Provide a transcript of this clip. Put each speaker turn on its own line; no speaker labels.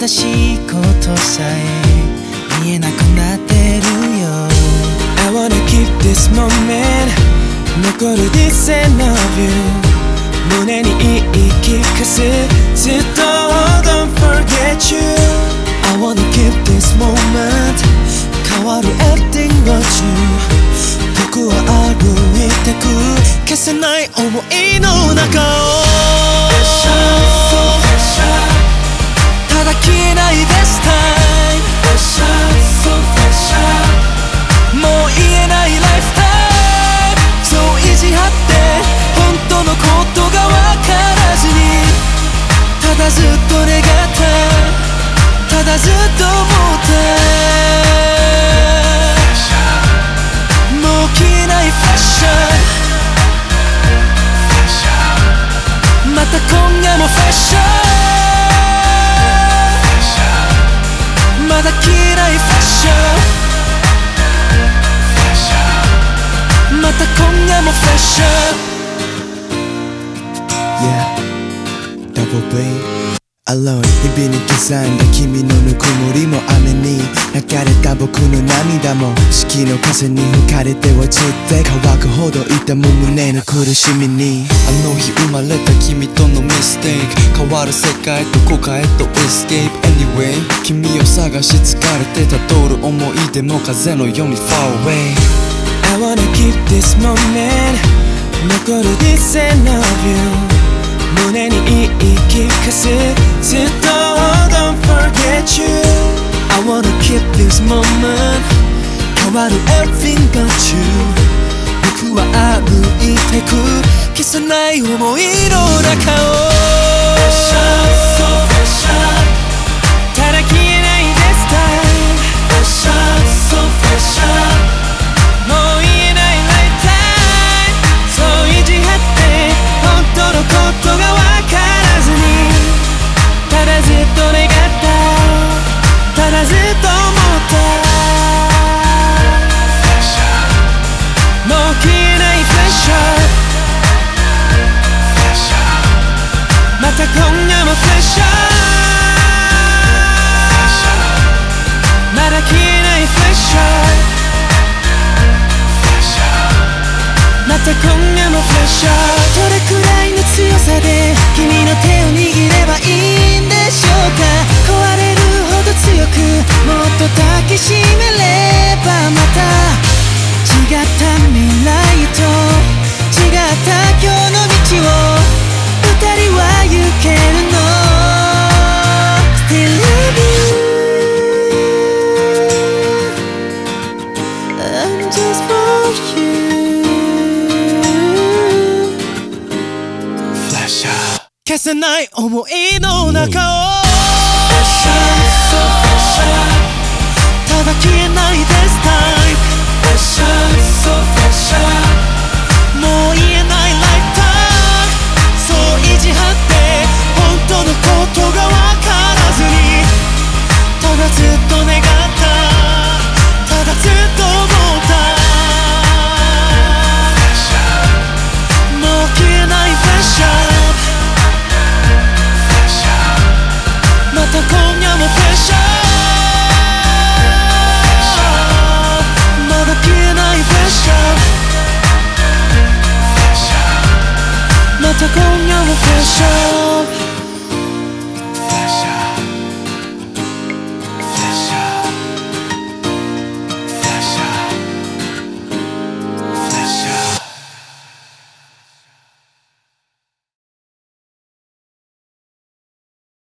正しいことさえ見えなくなってるよ I wanna keep this moment 残る this and of you 胸に言い聞かせずっと Don't forget you I wanna keep this moment 変わる everything but you 僕は歩いてく消せない想いの中と願ったただずっと思ったもう消えないファッション。また今夜もファッション。まだ消えないファッション。また今夜もファッション。
Yeah, double B. Alone 日々に刻んだ君のぬくもりも雨に流れた僕の涙も四季の風に吹かれて落ちて乾くほど痛む胸の苦しみに。
あの日生まれた君とのミステイク変わる世界どこかへと escape anyway 君を探し疲れてた通る思い出も風のように far away
I wanna keep this moment 残る this and of you. 胸に言い聞かせずっと Don't forget you I wanna keep this moment 変わる everything but you 僕は歩いてく消せない想いの中を 消せない想いの中を。show.